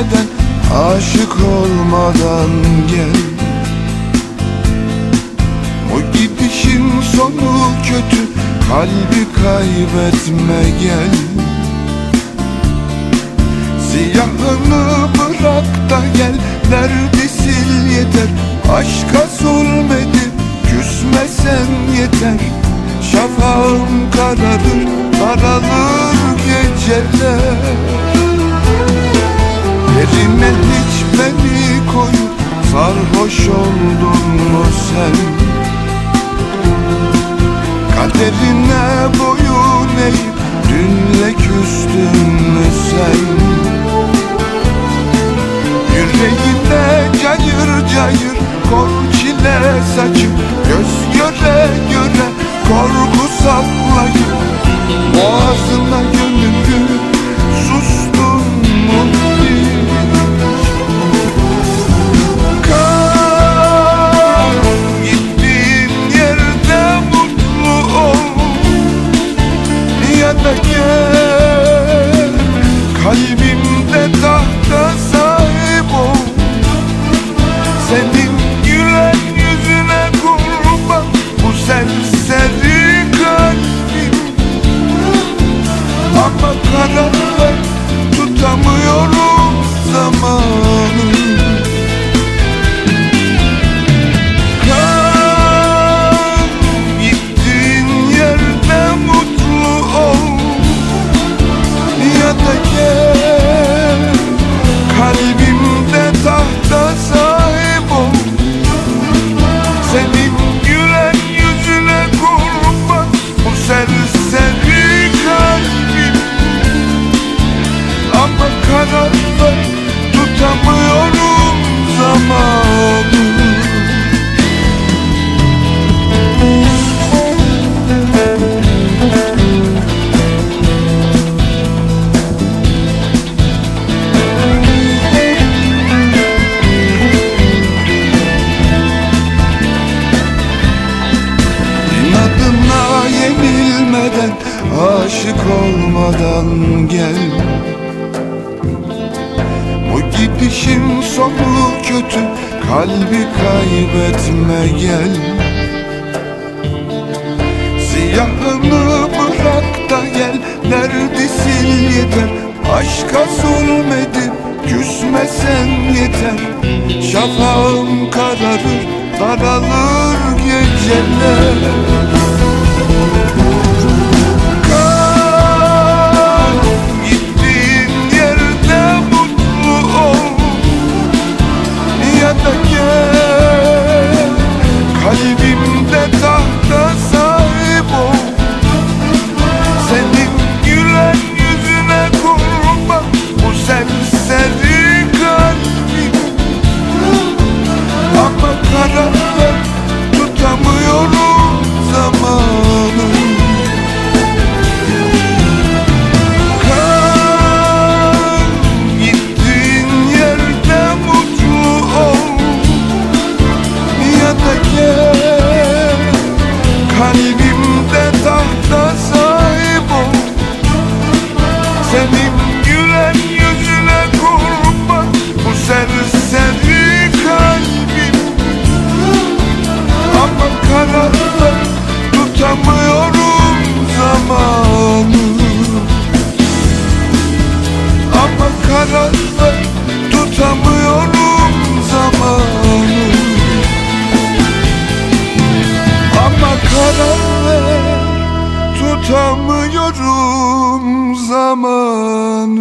yenilmeden Aşık olmadan gel. O gidişin sonu kötü Kalbi kaybetme gel. Siyahını bırak da gel Derdi sil yeter? Aşka zulmedip küsmesen yeter. Şafağım kararır Sarhoş oldun mu sen? Kaderine boyun eğip Dünle küstün mü sen? Yüreğine cayır cayır Kor çile saçıp Göz göre göre Korku Ver Tutamıyorum zamanı. Kal Gittiğin yerde mutlu ol. Ya Kalbimde tahta sahip ol. Senin yenilmeden Aşık olmadan gel. Bu gidişin sonu kötü Kalbi kaybetme gel. Siyahını bırak da gel Derdi sil yeter? Aşka zulmedip küsmesen yeter. Şafağım kararır Daralır geceler tutamıyorum zamanı.